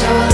show